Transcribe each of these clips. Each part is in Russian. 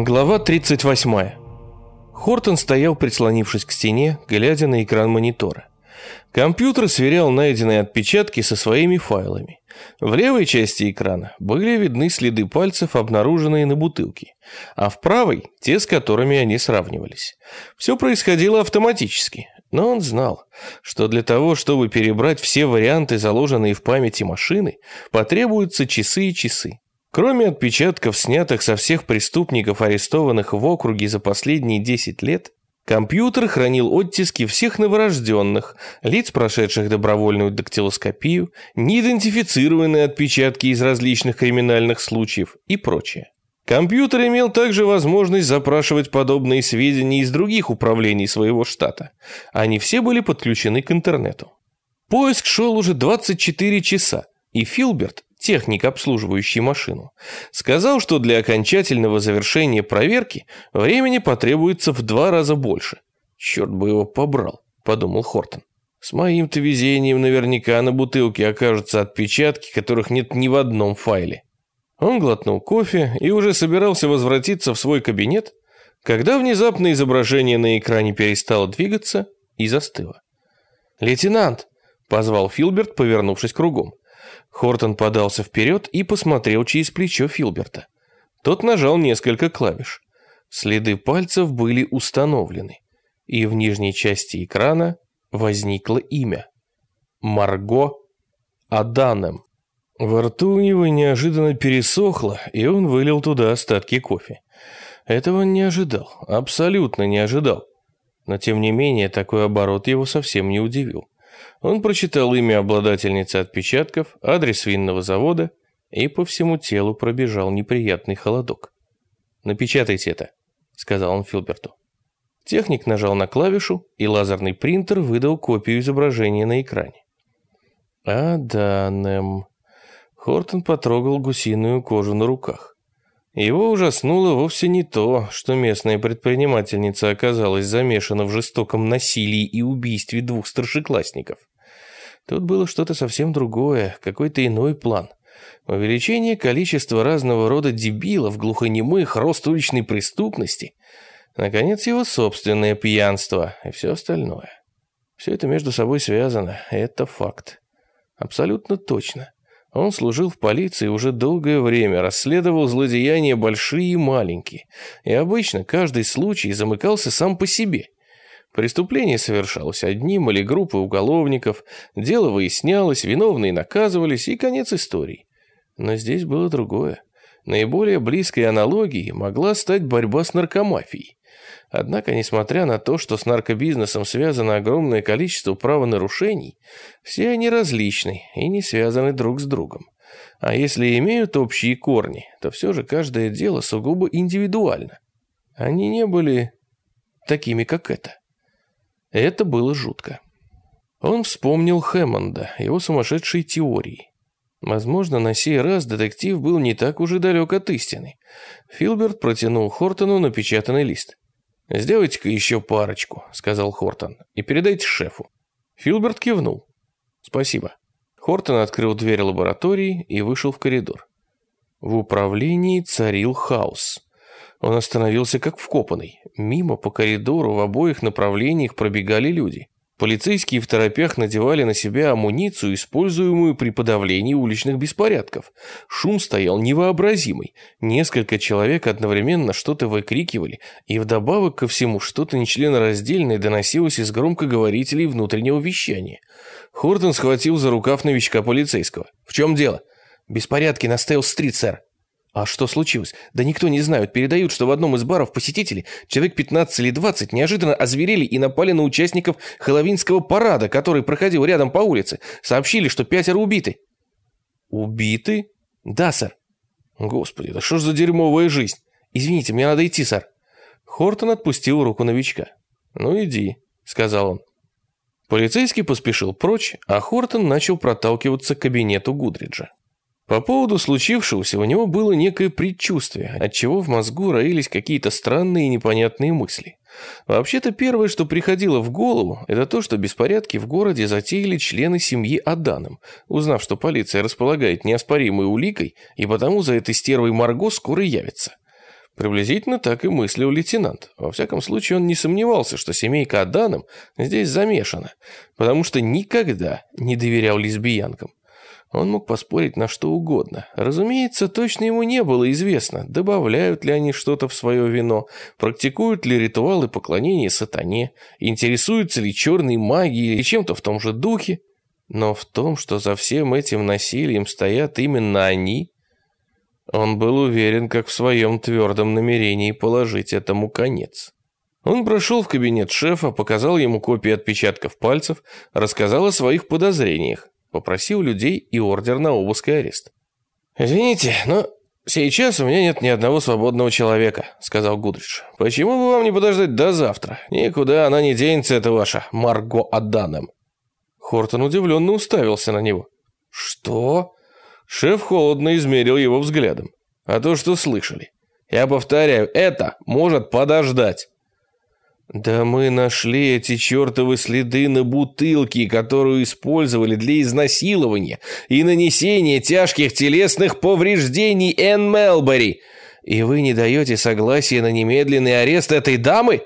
Глава 38. Хортон стоял, прислонившись к стене, глядя на экран монитора. Компьютер сверял найденные отпечатки со своими файлами. В левой части экрана были видны следы пальцев, обнаруженные на бутылке, а в правой – те, с которыми они сравнивались. Все происходило автоматически, но он знал, что для того, чтобы перебрать все варианты, заложенные в памяти машины, потребуются часы и часы. Кроме отпечатков, снятых со всех преступников, арестованных в округе за последние 10 лет, компьютер хранил оттиски всех новорожденных, лиц, прошедших добровольную дактилоскопию, неидентифицированные отпечатки из различных криминальных случаев и прочее. Компьютер имел также возможность запрашивать подобные сведения из других управлений своего штата. Они все были подключены к интернету. Поиск шел уже 24 часа, и Филберт техник, обслуживающий машину, сказал, что для окончательного завершения проверки времени потребуется в два раза больше. «Черт бы его побрал», – подумал Хортон. «С моим-то везением наверняка на бутылке окажутся отпечатки, которых нет ни в одном файле». Он глотнул кофе и уже собирался возвратиться в свой кабинет, когда внезапно изображение на экране перестало двигаться и застыло. «Лейтенант!» – позвал Филберт, повернувшись кругом. Хортон подался вперед и посмотрел через плечо Филберта. Тот нажал несколько клавиш. Следы пальцев были установлены, и в нижней части экрана возникло имя. Марго Аданем. Во рту у него неожиданно пересохло, и он вылил туда остатки кофе. Этого он не ожидал, абсолютно не ожидал. Но тем не менее, такой оборот его совсем не удивил. Он прочитал имя обладательницы отпечатков, адрес винного завода, и по всему телу пробежал неприятный холодок. «Напечатайте это», — сказал он Филберту. Техник нажал на клавишу, и лазерный принтер выдал копию изображения на экране. «Аданем». Хортон потрогал гусиную кожу на руках. Его ужаснуло вовсе не то, что местная предпринимательница оказалась замешана в жестоком насилии и убийстве двух старшеклассников. Тут было что-то совсем другое, какой-то иной план. Увеличение количества разного рода дебилов, глухонемых, рост уличной преступности, наконец, его собственное пьянство и все остальное. Все это между собой связано, это факт. Абсолютно точно. Он служил в полиции уже долгое время, расследовал злодеяния большие и маленькие, и обычно каждый случай замыкался сам по себе – Преступление совершалось одним или группой уголовников, дело выяснялось, виновные наказывались и конец истории. Но здесь было другое. Наиболее близкой аналогией могла стать борьба с наркомафией. Однако, несмотря на то, что с наркобизнесом связано огромное количество правонарушений, все они различны и не связаны друг с другом. А если имеют общие корни, то все же каждое дело сугубо индивидуально. Они не были такими, как это. Это было жутко. Он вспомнил Хэммонда, его сумасшедшие теории. Возможно, на сей раз детектив был не так уж и далек от истины. Филберт протянул Хортону напечатанный лист. «Сделайте-ка еще парочку», — сказал Хортон, — «и передайте шефу». Филберт кивнул. «Спасибо». Хортон открыл дверь лаборатории и вышел в коридор. В управлении царил хаос. Он остановился как вкопанный. Мимо по коридору в обоих направлениях пробегали люди. Полицейские в торопях надевали на себя амуницию, используемую при подавлении уличных беспорядков. Шум стоял невообразимый. Несколько человек одновременно что-то выкрикивали, и вдобавок ко всему что-то нечленораздельное доносилось из громкоговорителей внутреннего вещания. Хортон схватил за рукав новичка полицейского. «В чем дело?» «Беспорядки на Стейл-стрит, сэр», а что случилось? Да никто не знает. Передают, что в одном из баров посетители, человек 15 или 20, неожиданно озверели и напали на участников хэллоуинского парада, который проходил рядом по улице. Сообщили, что пятеро убиты. Убиты? Да, сэр. Господи, да что ж за дерьмовая жизнь? Извините, мне надо идти, сэр. Хортон отпустил руку новичка. Ну иди, сказал он. Полицейский поспешил прочь, а Хортон начал проталкиваться к кабинету Гудриджа. По поводу случившегося у него было некое предчувствие, отчего в мозгу роились какие-то странные и непонятные мысли. Вообще-то первое, что приходило в голову, это то, что беспорядки в городе затеяли члены семьи Аданом, узнав, что полиция располагает неоспоримой уликой, и потому за этой стервой Марго скоро явится. Приблизительно так и мыслил лейтенант. Во всяком случае, он не сомневался, что семейка Аданом здесь замешана, потому что никогда не доверял лесбиянкам. Он мог поспорить на что угодно. Разумеется, точно ему не было известно, добавляют ли они что-то в свое вино, практикуют ли ритуалы поклонения сатане, интересуются ли черной магией или чем-то в том же духе. Но в том, что за всем этим насилием стоят именно они, он был уверен, как в своем твердом намерении положить этому конец. Он прошел в кабинет шефа, показал ему копии отпечатков пальцев, рассказал о своих подозрениях, попросил людей и ордер на обыск и арест. «Извините, но сейчас у меня нет ни одного свободного человека», — сказал Гудридж. «Почему бы вам не подождать до завтра? Никуда она не денется, это ваша Марго Аданом». Хортон удивленно уставился на него. «Что?» Шеф холодно измерил его взглядом. «А то, что слышали. Я повторяю, это может подождать». «Да мы нашли эти чертовы следы на бутылке, которую использовали для изнасилования и нанесения тяжких телесных повреждений Энн Мелбери. И вы не даете согласия на немедленный арест этой дамы?»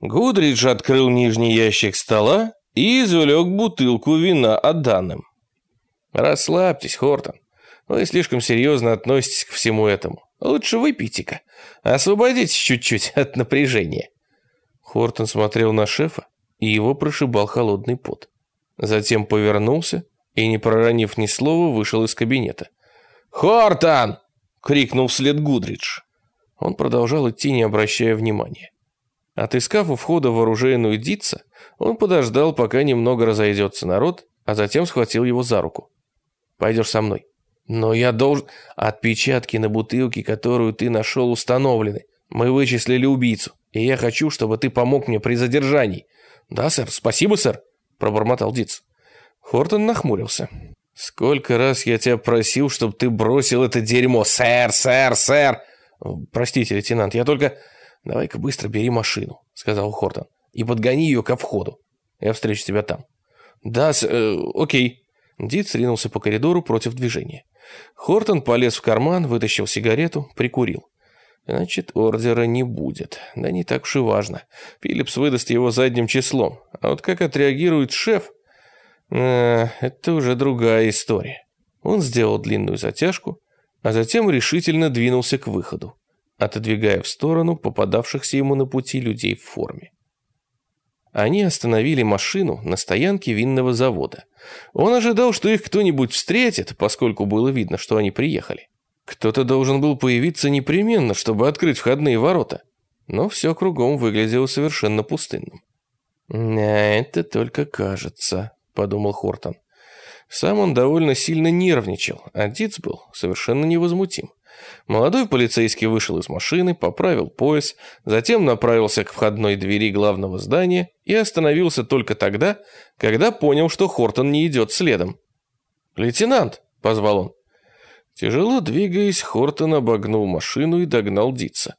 Гудридж открыл нижний ящик стола и извлек бутылку вина от данным. «Расслабьтесь, Хортон. Вы слишком серьезно относитесь к всему этому. Лучше выпейте-ка. Освободитесь чуть-чуть от напряжения». Хортон смотрел на шефа, и его прошибал холодный пот. Затем повернулся и, не проронив ни слова, вышел из кабинета. «Хортон!» — крикнул вслед Гудридж. Он продолжал идти, не обращая внимания. Отыскав у входа вооруженную Дитса, он подождал, пока немного разойдется народ, а затем схватил его за руку. «Пойдешь со мной». «Но я должен...» «Отпечатки на бутылке, которую ты нашел, установлены. Мы вычислили убийцу, и я хочу, чтобы ты помог мне при задержании». «Да, сэр, спасибо, сэр», — пробормотал Диц. Хортон нахмурился. «Сколько раз я тебя просил, чтобы ты бросил это дерьмо, сэр, сэр, сэр!» «Простите, лейтенант, я только...» «Давай-ка быстро бери машину», — сказал Хортон, «и подгони ее ко входу. Я встречу тебя там». «Да, с... Э, окей». Диц ринулся по коридору против движения. Хортон полез в карман, вытащил сигарету, прикурил. Значит, ордера не будет. Да не так уж и важно. Филлипс выдаст его задним числом. А вот как отреагирует шеф, э, это уже другая история. Он сделал длинную затяжку, а затем решительно двинулся к выходу, отодвигая в сторону попадавшихся ему на пути людей в форме. Они остановили машину на стоянке винного завода. Он ожидал, что их кто-нибудь встретит, поскольку было видно, что они приехали. Кто-то должен был появиться непременно, чтобы открыть входные ворота. Но все кругом выглядело совершенно пустынным. «А это только кажется», — подумал Хортон. Сам он довольно сильно нервничал, а Диц был совершенно невозмутим. Молодой полицейский вышел из машины, поправил пояс, затем направился к входной двери главного здания и остановился только тогда, когда понял, что Хортон не идет следом. «Лейтенант!» — позвал он. Тяжело двигаясь, Хортон обогнул машину и догнал Дитса.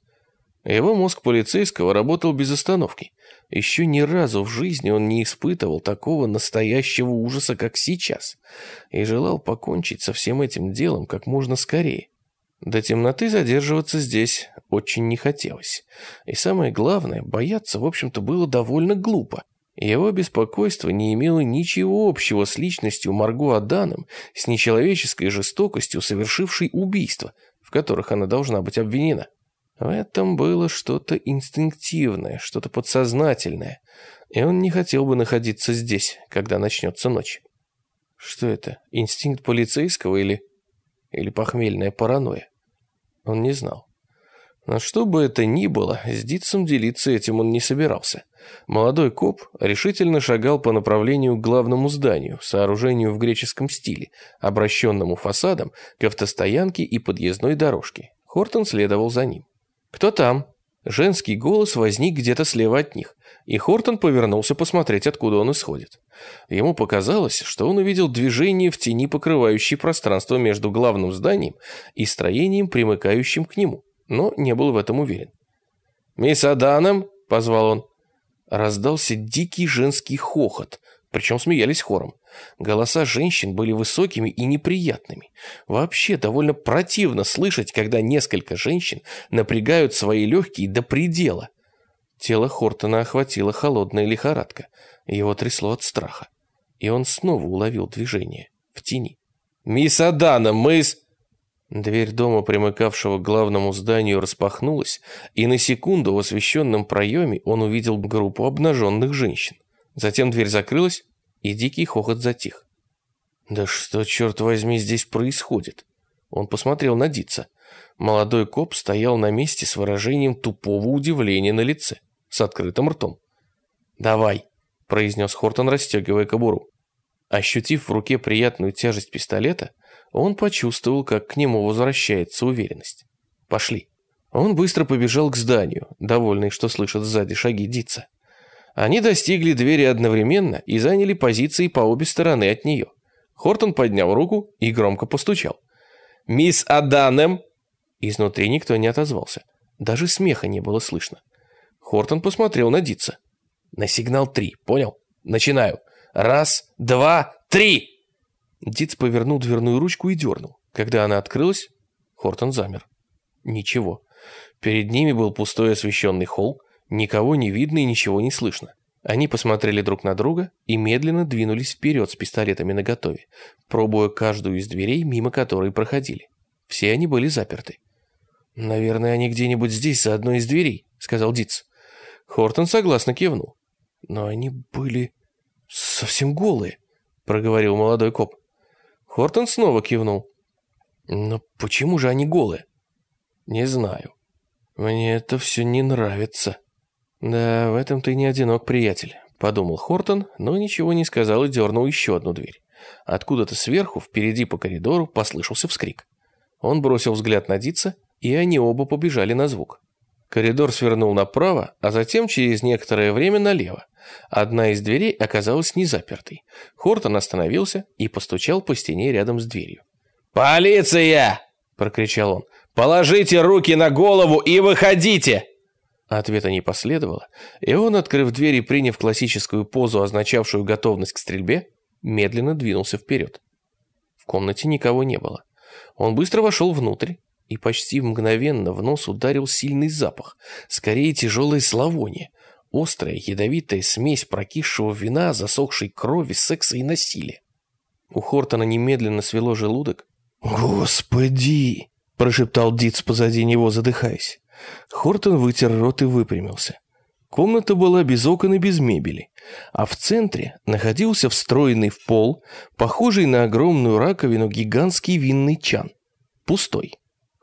Его мозг полицейского работал без остановки. Еще ни разу в жизни он не испытывал такого настоящего ужаса, как сейчас, и желал покончить со всем этим делом как можно скорее. До темноты задерживаться здесь очень не хотелось. И самое главное, бояться, в общем-то, было довольно глупо. Его беспокойство не имело ничего общего с личностью Марго Аданом, с нечеловеческой жестокостью, совершившей убийства, в которых она должна быть обвинена. В этом было что-то инстинктивное, что-то подсознательное, и он не хотел бы находиться здесь, когда начнется ночь. Что это, инстинкт полицейского или... или похмельная паранойя? Он не знал. Но что бы это ни было, с Дитсом делиться этим он не собирался. Молодой коп решительно шагал по направлению к главному зданию, сооружению в греческом стиле, обращенному фасадом к автостоянке и подъездной дорожке. Хортон следовал за ним. «Кто там?» Женский голос возник где-то слева от них, и Хортон повернулся посмотреть, откуда он исходит. Ему показалось, что он увидел движение в тени, покрывающей пространство между главным зданием и строением, примыкающим к нему, но не был в этом уверен. «Мисс Аданом?» — позвал он. Раздался дикий женский хохот, причем смеялись хором. Голоса женщин были высокими и неприятными. Вообще довольно противно слышать, когда несколько женщин напрягают свои легкие до предела. Тело Хортона охватила холодная лихорадка. Его трясло от страха. И он снова уловил движение в тени. «Мисс Адана, мы с...» Дверь дома, примыкавшего к главному зданию, распахнулась, и на секунду в освещенном проеме он увидел группу обнаженных женщин. Затем дверь закрылась, и дикий хохот затих. «Да что, черт возьми, здесь происходит?» Он посмотрел на Дица. Молодой коп стоял на месте с выражением тупого удивления на лице, с открытым ртом. «Давай», — произнес Хортон, расстегивая кобуру. Ощутив в руке приятную тяжесть пистолета, он почувствовал, как к нему возвращается уверенность. «Пошли». Он быстро побежал к зданию, довольный, что слышит сзади шаги Дица. Они достигли двери одновременно и заняли позиции по обе стороны от нее. Хортон поднял руку и громко постучал. «Мисс Аданем!» Изнутри никто не отозвался. Даже смеха не было слышно. Хортон посмотрел на Дитса. «На сигнал три, понял? Начинаю. Раз, два, три!» Дитс повернул дверную ручку и дернул. Когда она открылась, Хортон замер. Ничего. Перед ними был пустой освещенный холл, Никого не видно и ничего не слышно. Они посмотрели друг на друга и медленно двинулись вперед с пистолетами наготове, пробуя каждую из дверей, мимо которой проходили. Все они были заперты. «Наверное, они где-нибудь здесь, за одной из дверей», — сказал Диц. Хортон согласно кивнул. «Но они были совсем голые», — проговорил молодой коп. Хортон снова кивнул. «Но почему же они голые?» «Не знаю. Мне это все не нравится». «Да, в этом ты не одинок, приятель», — подумал Хортон, но ничего не сказал и дернул еще одну дверь. Откуда-то сверху, впереди по коридору, послышался вскрик. Он бросил взгляд на Дица, и они оба побежали на звук. Коридор свернул направо, а затем через некоторое время налево. Одна из дверей оказалась не запертой. Хортон остановился и постучал по стене рядом с дверью. «Полиция!» – прокричал он. «Положите руки на голову и выходите!» Ответа не последовало, и он, открыв дверь и приняв классическую позу, означавшую готовность к стрельбе, медленно двинулся вперед. В комнате никого не было. Он быстро вошел внутрь, и почти мгновенно в нос ударил сильный запах, скорее тяжелое славоние, острая ядовитая смесь прокисшего вина, засохшей крови, секса и насилия. У Хортона немедленно свело желудок. «Господи!» – прошептал Диц позади него, задыхаясь. Хортон вытер рот и выпрямился. Комната была без окон и без мебели, а в центре находился встроенный в пол, похожий на огромную раковину гигантский винный чан. Пустой.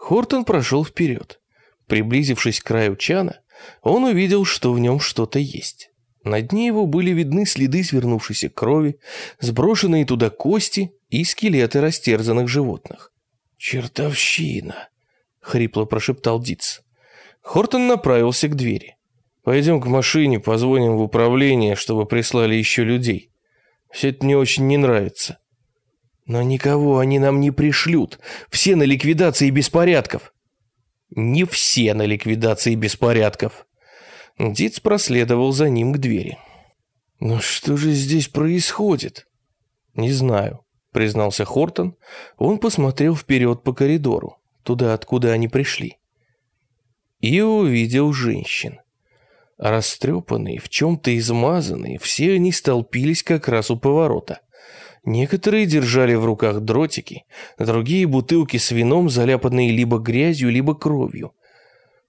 Хортон прошел вперед. Приблизившись к краю чана, он увидел, что в нем что-то есть. На дне его были видны следы свернувшейся крови, сброшенные туда кости и скелеты растерзанных животных. «Чертовщина!» — хрипло прошептал Диц. Хортон направился к двери. «Пойдем к машине, позвоним в управление, чтобы прислали еще людей. Все это мне очень не нравится». «Но никого они нам не пришлют. Все на ликвидации беспорядков». «Не все на ликвидации беспорядков». Диц проследовал за ним к двери. «Но что же здесь происходит?» «Не знаю», — признался Хортон. Он посмотрел вперед по коридору, туда, откуда они пришли и увидел женщин. Растрепанные, в чем-то измазанные, все они столпились как раз у поворота. Некоторые держали в руках дротики, другие бутылки с вином, заляпанные либо грязью, либо кровью.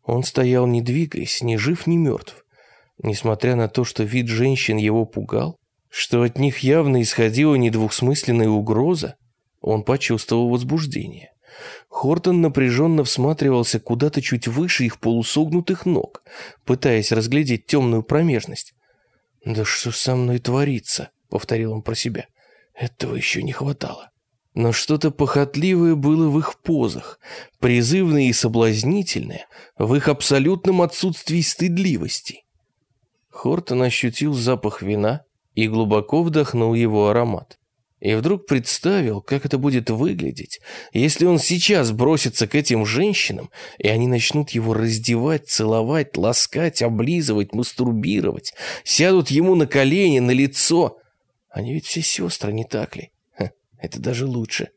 Он стоял не двигаясь, ни жив, ни мертв. Несмотря на то, что вид женщин его пугал, что от них явно исходила недвусмысленная угроза, он почувствовал возбуждение. Хортон напряженно всматривался куда-то чуть выше их полусогнутых ног, пытаясь разглядеть темную промежность. «Да что со мной творится?» — повторил он про себя. «Этого еще не хватало». Но что-то похотливое было в их позах, призывное и соблазнительное, в их абсолютном отсутствии стыдливости. Хортон ощутил запах вина и глубоко вдохнул его аромат и вдруг представил, как это будет выглядеть, если он сейчас бросится к этим женщинам, и они начнут его раздевать, целовать, ласкать, облизывать, мастурбировать, сядут ему на колени, на лицо. Они ведь все сестры, не так ли? Ха, это даже лучше.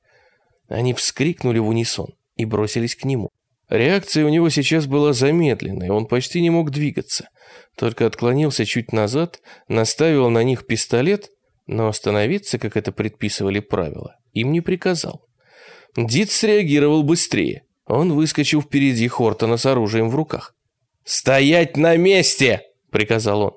Они вскрикнули в унисон и бросились к нему. Реакция у него сейчас была замедленной, он почти не мог двигаться. Только отклонился чуть назад, наставил на них пистолет, но остановиться, как это предписывали правила, им не приказал. Дит среагировал быстрее. Он выскочил впереди Хортона с оружием в руках. «Стоять на месте!» — приказал он.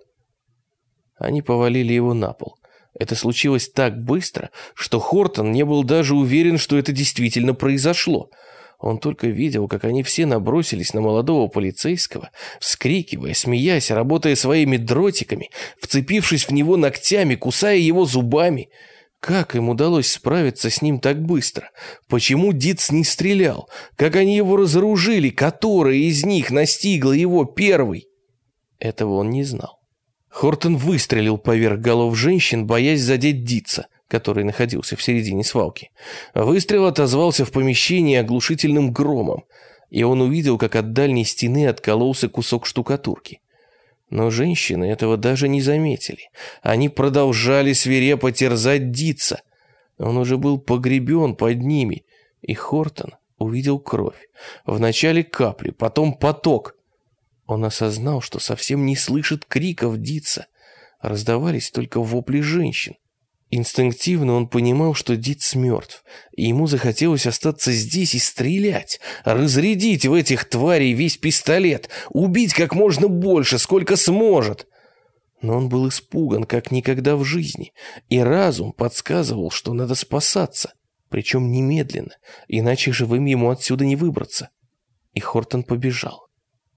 Они повалили его на пол. Это случилось так быстро, что Хортон не был даже уверен, что это действительно произошло. Он только видел, как они все набросились на молодого полицейского, вскрикивая, смеясь, работая своими дротиками, вцепившись в него ногтями, кусая его зубами. Как им удалось справиться с ним так быстро? Почему Диц не стрелял? Как они его разоружили? Которая из них настигла его первый? Этого он не знал. Хортон выстрелил поверх голов женщин, боясь задеть Дица, который находился в середине свалки. Выстрел отозвался в помещении оглушительным громом, и он увидел, как от дальней стены откололся кусок штукатурки. Но женщины этого даже не заметили. Они продолжали свирепо терзать Дица. Он уже был погребен под ними, и Хортон увидел кровь. Вначале капли, потом поток. Он осознал, что совсем не слышит криков Дица. Раздавались только вопли женщин. Инстинктивно он понимал, что Диц мертв, и ему захотелось остаться здесь и стрелять, разрядить в этих тварей весь пистолет, убить как можно больше, сколько сможет. Но он был испуган, как никогда в жизни, и разум подсказывал, что надо спасаться, причем немедленно, иначе живым ему отсюда не выбраться. И Хортон побежал.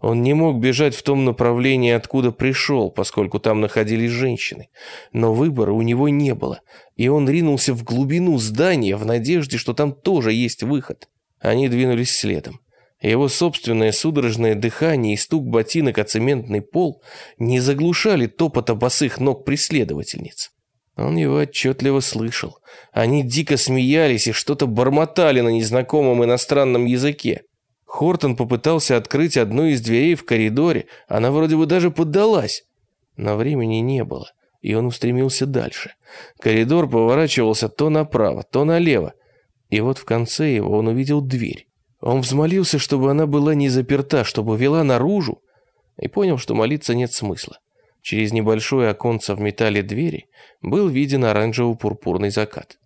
Он не мог бежать в том направлении, откуда пришел, поскольку там находились женщины. Но выбора у него не было, и он ринулся в глубину здания в надежде, что там тоже есть выход. Они двинулись следом. Его собственное судорожное дыхание и стук ботинок о цементный пол не заглушали топота босых ног преследовательниц. Он его отчетливо слышал. Они дико смеялись и что-то бормотали на незнакомом иностранном языке. Хортон попытался открыть одну из дверей в коридоре, она вроде бы даже поддалась. Но времени не было, и он устремился дальше. Коридор поворачивался то направо, то налево. И вот в конце его он увидел дверь. Он взмолился, чтобы она была не заперта, чтобы вела наружу, и понял, что молиться нет смысла. Через небольшое оконце в металле двери был виден оранжево-пурпурный закат.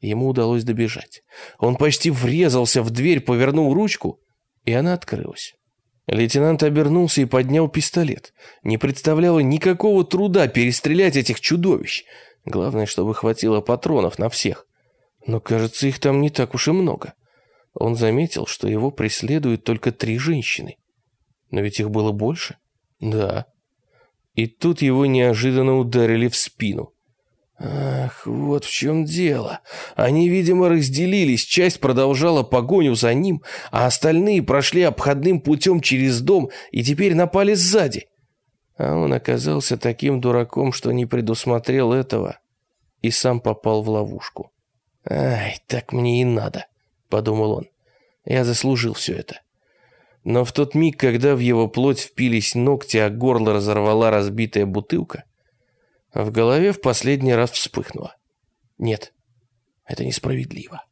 Ему удалось добежать. Он почти врезался в дверь, повернул ручку — и она открылась. Лейтенант обернулся и поднял пистолет. Не представляло никакого труда перестрелять этих чудовищ. Главное, чтобы хватило патронов на всех. Но, кажется, их там не так уж и много. Он заметил, что его преследуют только три женщины. Но ведь их было больше. Да. И тут его неожиданно ударили в спину. Ах, вот в чем дело. Они, видимо, разделились, часть продолжала погоню за ним, а остальные прошли обходным путем через дом и теперь напали сзади. А он оказался таким дураком, что не предусмотрел этого и сам попал в ловушку. «Ай, так мне и надо», — подумал он. «Я заслужил все это». Но в тот миг, когда в его плоть впились ногти, а горло разорвала разбитая бутылка, в голове в последний раз вспыхнуло. Нет, это несправедливо.